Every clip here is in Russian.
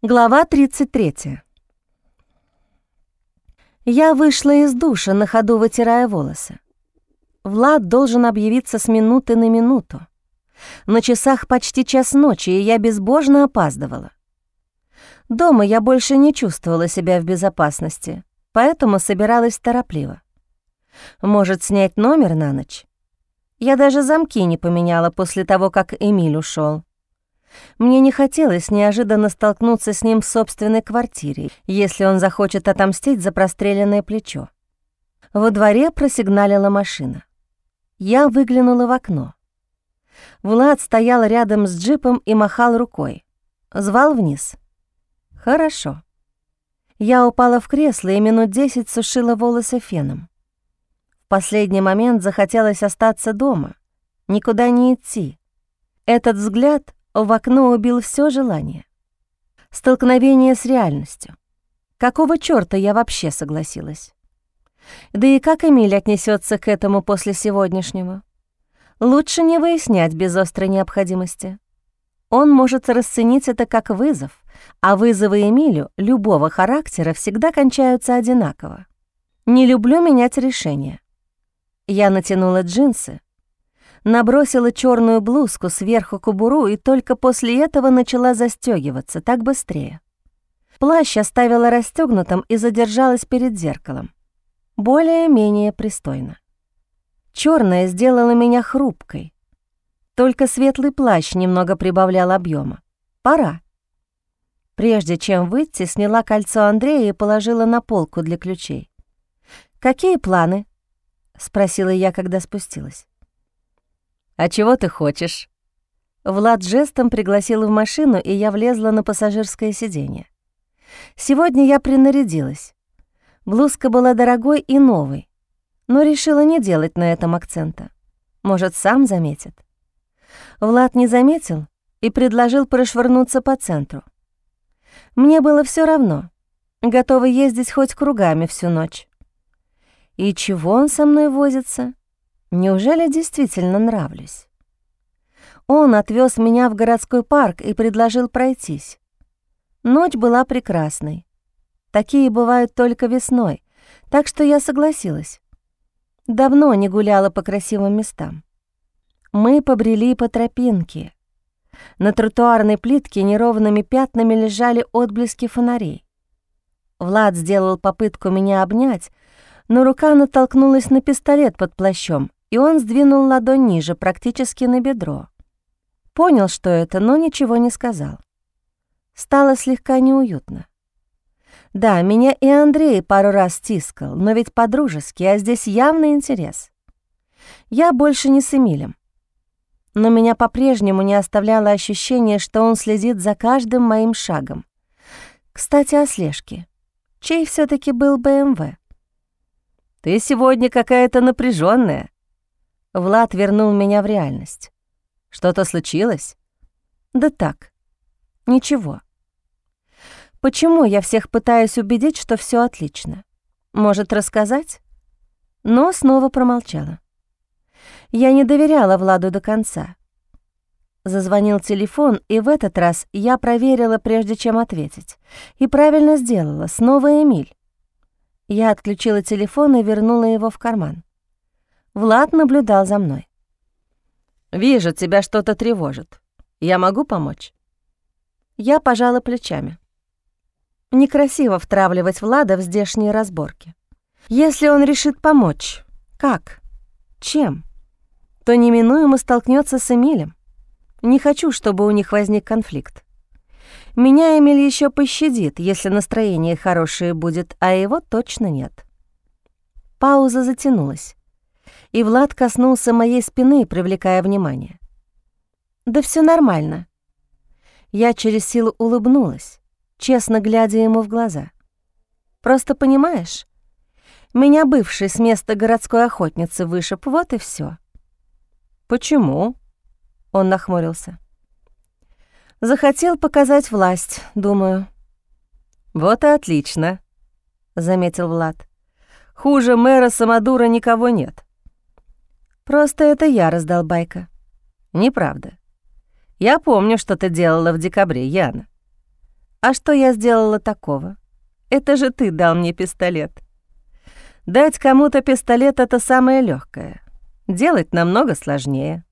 Глава 33. Я вышла из душа, на ходу вытирая волосы. Влад должен объявиться с минуты на минуту. На часах почти час ночи, и я безбожно опаздывала. Дома я больше не чувствовала себя в безопасности, поэтому собиралась торопливо. Может, снять номер на ночь? Я даже замки не поменяла после того, как Эмиль ушел. Мне не хотелось неожиданно столкнуться с ним в собственной квартире, если он захочет отомстить за простреленное плечо. Во дворе просигналила машина. Я выглянула в окно. Влад стоял рядом с джипом и махал рукой. Звал вниз. «Хорошо». Я упала в кресло и минут десять сушила волосы феном. В последний момент захотелось остаться дома, никуда не идти. Этот взгляд в окно убил все желание. Столкновение с реальностью. Какого чёрта я вообще согласилась? Да и как Эмиль отнесется к этому после сегодняшнего? Лучше не выяснять без острой необходимости. Он может расценить это как вызов, а вызовы Эмилю любого характера всегда кончаются одинаково. Не люблю менять решение. Я натянула джинсы, набросила черную блузку сверху кобуру и только после этого начала застегиваться, так быстрее. Плащ оставила расстегнутым и задержалась перед зеркалом. Более-менее пристойно. Черное сделало меня хрупкой. Только светлый плащ немного прибавлял объема. Пора. Прежде чем выйти, сняла кольцо Андрея и положила на полку для ключей. «Какие планы?» — спросила я, когда спустилась. «А чего ты хочешь?» Влад жестом пригласил в машину, и я влезла на пассажирское сиденье. Сегодня я принарядилась. Блузка была дорогой и новой, но решила не делать на этом акцента. Может, сам заметит. Влад не заметил и предложил прошвырнуться по центру. Мне было все равно, готова ездить хоть кругами всю ночь. И чего он со мной возится? Неужели действительно нравлюсь? Он отвез меня в городской парк и предложил пройтись. Ночь была прекрасной. Такие бывают только весной, так что я согласилась. Давно не гуляла по красивым местам. Мы побрели по тропинке. На тротуарной плитке неровными пятнами лежали отблески фонарей. Влад сделал попытку меня обнять, но рука натолкнулась на пистолет под плащом, и он сдвинул ладонь ниже, практически на бедро. Понял, что это, но ничего не сказал. Стало слегка неуютно. Да, меня и Андрей пару раз стискал, но ведь по-дружески, а здесь явный интерес. Я больше не с Эмилем. Но меня по-прежнему не оставляло ощущение, что он следит за каждым моим шагом. Кстати, о слежке. Чей все таки был БМВ? «Ты сегодня какая-то напряженная, Влад вернул меня в реальность. Что-то случилось? Да так. Ничего. Почему я всех пытаюсь убедить, что все отлично? Может, рассказать? Но снова промолчала. Я не доверяла Владу до конца. Зазвонил телефон, и в этот раз я проверила, прежде чем ответить. И правильно сделала, снова Эмиль. Я отключила телефон и вернула его в карман. Влад наблюдал за мной. «Вижу, тебя что-то тревожит. Я могу помочь?» Я пожала плечами. Некрасиво втравливать Влада в здешние разборки. Если он решит помочь, как? Чем? То неминуемо столкнется с Эмилем. Не хочу, чтобы у них возник конфликт. Меня Эмиль еще пощадит, если настроение хорошее будет, а его точно нет. Пауза затянулась и Влад коснулся моей спины, привлекая внимание. «Да все нормально». Я через силу улыбнулась, честно глядя ему в глаза. «Просто понимаешь, меня бывший с места городской охотницы вышиб, вот и все. «Почему?» — он нахмурился. «Захотел показать власть, думаю». «Вот и отлично», — заметил Влад. «Хуже мэра Самодура никого нет. Просто это я раздолбайка. Неправда. Я помню, что ты делала в декабре, Яна. А что я сделала такого? Это же ты дал мне пистолет. Дать кому-то пистолет — это самое легкое. Делать намного сложнее.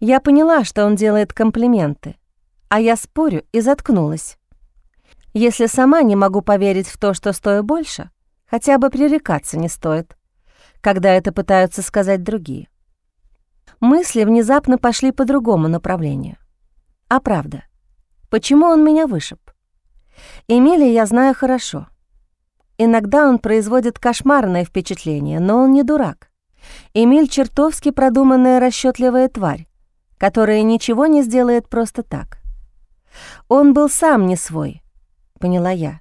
Я поняла, что он делает комплименты, а я спорю и заткнулась. Если сама не могу поверить в то, что стою больше, хотя бы пререкаться не стоит, когда это пытаются сказать другие. Мысли внезапно пошли по другому направлению. А правда, почему он меня вышиб? Эмилия я знаю хорошо. Иногда он производит кошмарное впечатление, но он не дурак. Эмиль чертовски продуманная расчетливая тварь, которая ничего не сделает просто так. Он был сам не свой, поняла я.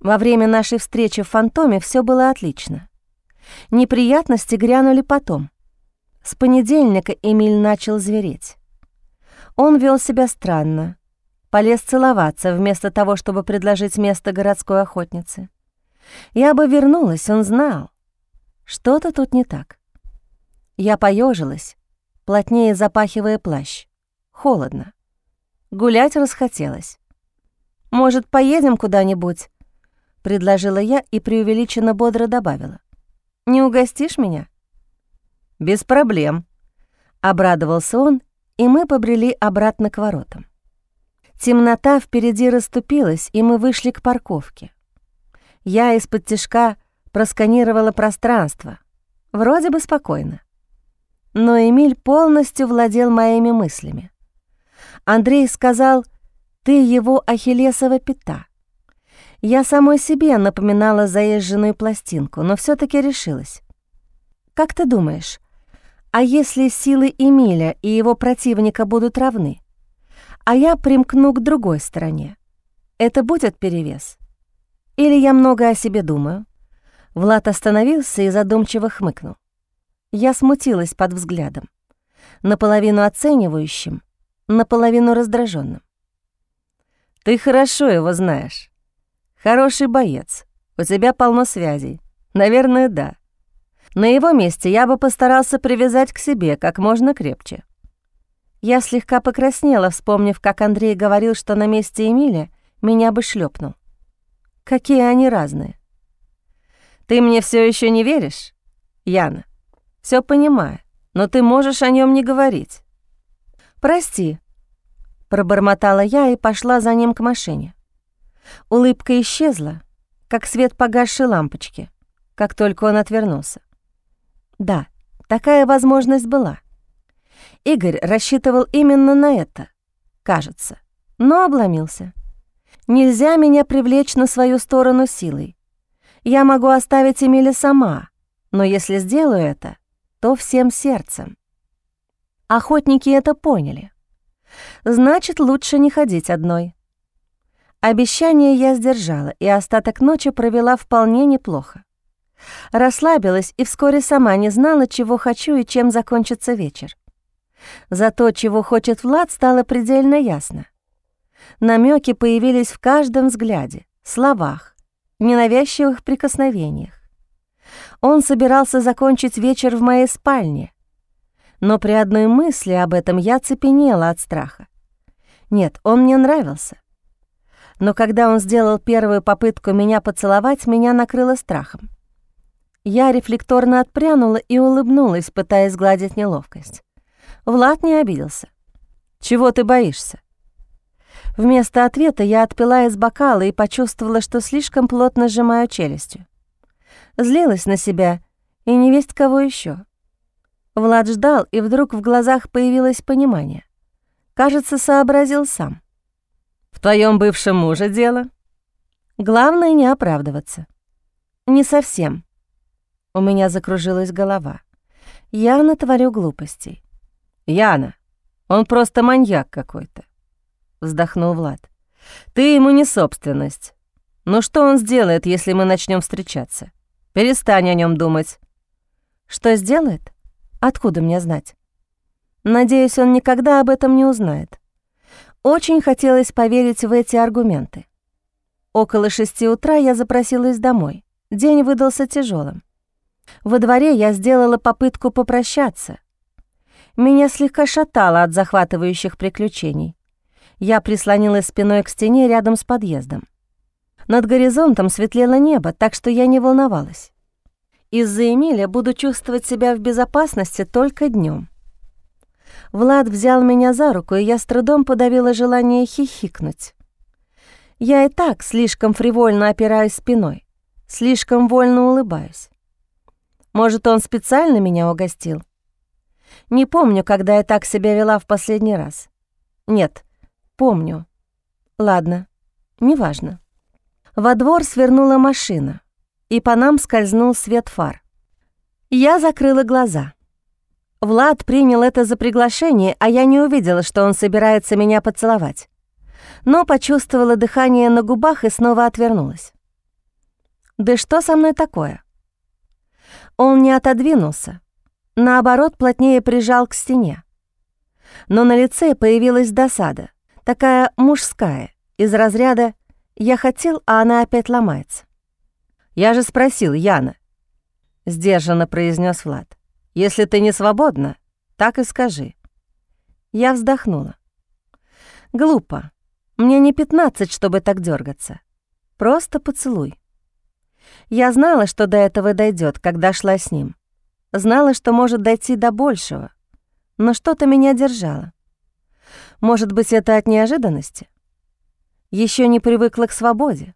Во время нашей встречи в «Фантоме» все было отлично. Неприятности грянули потом. С понедельника Эмиль начал звереть. Он вел себя странно, полез целоваться вместо того, чтобы предложить место городской охотнице. Я бы вернулась, он знал. Что-то тут не так. Я поежилась, плотнее запахивая плащ. Холодно. Гулять расхотелось. «Может, поедем куда-нибудь?» — предложила я и преувеличенно бодро добавила. «Не угостишь меня?» «Без проблем», — обрадовался он, и мы побрели обратно к воротам. Темнота впереди расступилась, и мы вышли к парковке. Я из-под тишка просканировала пространство. Вроде бы спокойно. Но Эмиль полностью владел моими мыслями. Андрей сказал, «Ты его ахиллесова пята». Я самой себе напоминала заезженную пластинку, но все таки решилась. «Как ты думаешь, а если силы Эмиля и его противника будут равны?» а я примкну к другой стороне. Это будет перевес? Или я много о себе думаю?» Влад остановился и задумчиво хмыкнул. Я смутилась под взглядом, наполовину оценивающим, наполовину раздраженным. «Ты хорошо его знаешь. Хороший боец. У тебя полно связей. Наверное, да. На его месте я бы постарался привязать к себе как можно крепче. Я слегка покраснела, вспомнив, как Андрей говорил, что на месте Эмиля меня бы шлепнул. Какие они разные. Ты мне все еще не веришь? Яна, все понимаю, но ты можешь о нем не говорить. Прости, пробормотала я и пошла за ним к машине. Улыбка исчезла, как свет погасшей лампочки, как только он отвернулся. Да, такая возможность была. Игорь рассчитывал именно на это, кажется, но обломился. Нельзя меня привлечь на свою сторону силой. Я могу оставить Эмили сама, но если сделаю это, то всем сердцем. Охотники это поняли. Значит, лучше не ходить одной. Обещание я сдержала, и остаток ночи провела вполне неплохо. Расслабилась и вскоре сама не знала, чего хочу и чем закончится вечер. За то, чего хочет Влад, стало предельно ясно. Намеки появились в каждом взгляде, словах, ненавязчивых прикосновениях. Он собирался закончить вечер в моей спальне, но при одной мысли об этом я цепенела от страха. Нет, он мне нравился. Но когда он сделал первую попытку меня поцеловать, меня накрыло страхом. Я рефлекторно отпрянула и улыбнулась, пытаясь сгладить неловкость. Влад не обиделся. «Чего ты боишься?» Вместо ответа я отпила из бокала и почувствовала, что слишком плотно сжимаю челюстью. Злилась на себя и не весть кого еще. Влад ждал, и вдруг в глазах появилось понимание. Кажется, сообразил сам. «В твоем бывшем муже дело?» «Главное, не оправдываться». «Не совсем». У меня закружилась голова. Я натворю глупостей. «Яна, он просто маньяк какой-то», — вздохнул Влад. «Ты ему не собственность. Ну что он сделает, если мы начнем встречаться? Перестань о нем думать». «Что сделает? Откуда мне знать?» «Надеюсь, он никогда об этом не узнает». Очень хотелось поверить в эти аргументы. Около шести утра я запросилась домой. День выдался тяжелым. Во дворе я сделала попытку попрощаться, меня слегка шатало от захватывающих приключений. Я прислонилась спиной к стене рядом с подъездом. Над горизонтом светлело небо, так что я не волновалась. Из-за Эмиля буду чувствовать себя в безопасности только днем. Влад взял меня за руку, и я с трудом подавила желание хихикнуть. Я и так слишком фривольно опираюсь спиной, слишком вольно улыбаюсь. Может, он специально меня угостил? Не помню, когда я так себя вела в последний раз. Нет, помню. Ладно, неважно. Во двор свернула машина, и по нам скользнул свет фар. Я закрыла глаза. Влад принял это за приглашение, а я не увидела, что он собирается меня поцеловать. Но почувствовала дыхание на губах и снова отвернулась. «Да что со мной такое?» Он не отодвинулся, наоборот, плотнее прижал к стене. Но на лице появилась досада, такая мужская, из разряда «я хотел, а она опять ломается». «Я же спросил, Яна», — сдержанно произнес Влад. «Если ты не свободна, так и скажи». Я вздохнула. «Глупо. Мне не пятнадцать, чтобы так дергаться. Просто поцелуй». Я знала, что до этого дойдет, когда шла с ним. Знала, что может дойти до большего, но что-то меня держало. Может быть, это от неожиданности? Еще не привыкла к свободе.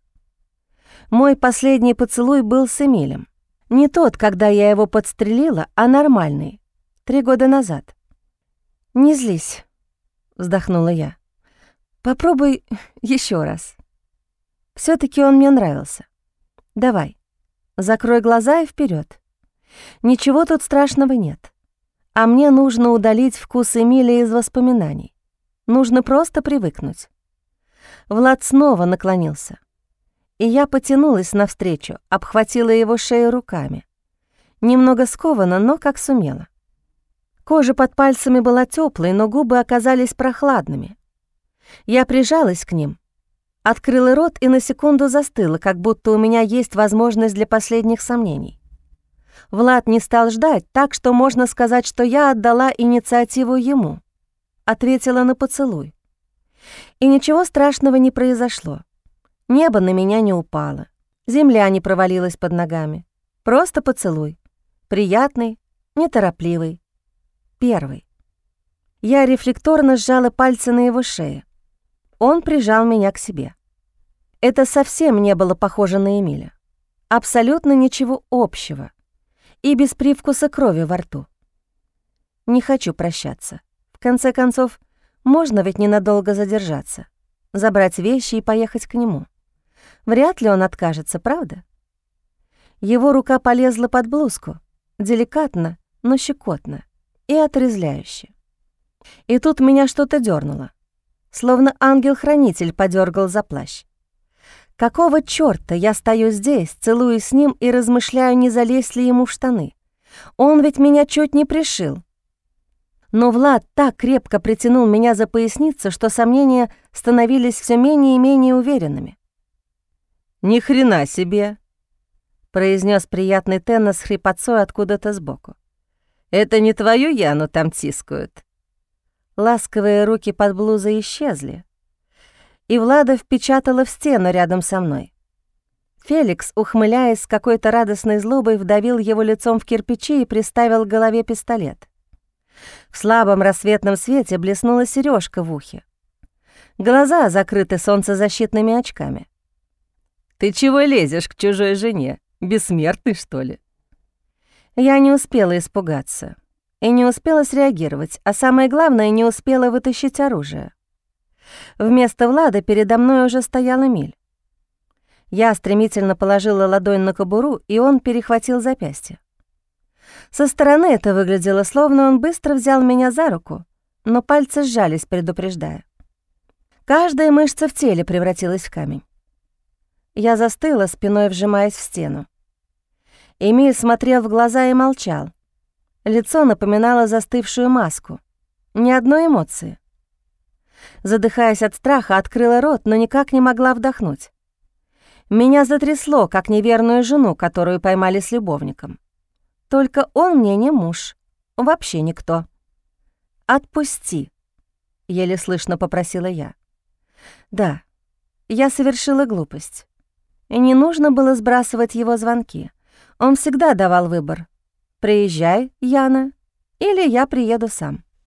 Мой последний поцелуй был с Эмилем. Не тот, когда я его подстрелила, а нормальный, три года назад. «Не злись», — вздохнула я. «Попробуй еще раз. все таки он мне нравился. Давай, закрой глаза и вперед. Ничего тут страшного нет. А мне нужно удалить вкус Эмили из воспоминаний. Нужно просто привыкнуть». Влад снова наклонился — и я потянулась навстречу, обхватила его шею руками. Немного скованно, но как сумела. Кожа под пальцами была теплой, но губы оказались прохладными. Я прижалась к ним, открыла рот и на секунду застыла, как будто у меня есть возможность для последних сомнений. Влад не стал ждать, так что можно сказать, что я отдала инициативу ему. Ответила на поцелуй. И ничего страшного не произошло. Небо на меня не упало, земля не провалилась под ногами. Просто поцелуй. Приятный, неторопливый. Первый. Я рефлекторно сжала пальцы на его шее. Он прижал меня к себе. Это совсем не было похоже на Эмиля. Абсолютно ничего общего. И без привкуса крови во рту. Не хочу прощаться. В конце концов, можно ведь ненадолго задержаться, забрать вещи и поехать к нему. Вряд ли он откажется, правда? Его рука полезла под блузку, деликатно, но щекотно и отрезляюще. И тут меня что-то дернуло, словно ангел-хранитель подергал за плащ. Какого чёрта я стою здесь, целую с ним и размышляю, не залезть ли ему в штаны? Он ведь меня чуть не пришил. Но Влад так крепко притянул меня за поясницу, что сомнения становились все менее и менее уверенными. «Ни хрена себе!» — произнес приятный Тенна с хрипотцой откуда-то сбоку. «Это не твою Яну там тискают?» Ласковые руки под блузой исчезли, и Влада впечатала в стену рядом со мной. Феликс, ухмыляясь с какой-то радостной злобой, вдавил его лицом в кирпичи и приставил к голове пистолет. В слабом рассветном свете блеснула сережка в ухе. Глаза закрыты солнцезащитными очками. Ты чего лезешь к чужой жене? Бессмертный, что ли?» Я не успела испугаться и не успела среагировать, а самое главное, не успела вытащить оружие. Вместо Влада передо мной уже стоял Эмиль. Я стремительно положила ладонь на кобуру, и он перехватил запястье. Со стороны это выглядело, словно он быстро взял меня за руку, но пальцы сжались, предупреждая. Каждая мышца в теле превратилась в камень. Я застыла, спиной вжимаясь в стену. Эмиль смотрел в глаза и молчал. Лицо напоминало застывшую маску. Ни одной эмоции. Задыхаясь от страха, открыла рот, но никак не могла вдохнуть. Меня затрясло, как неверную жену, которую поймали с любовником. Только он мне не муж, вообще никто. «Отпусти», — еле слышно попросила я. Да, я совершила глупость. И не нужно было сбрасывать его звонки. Он всегда давал выбор. «Приезжай, Яна, или я приеду сам».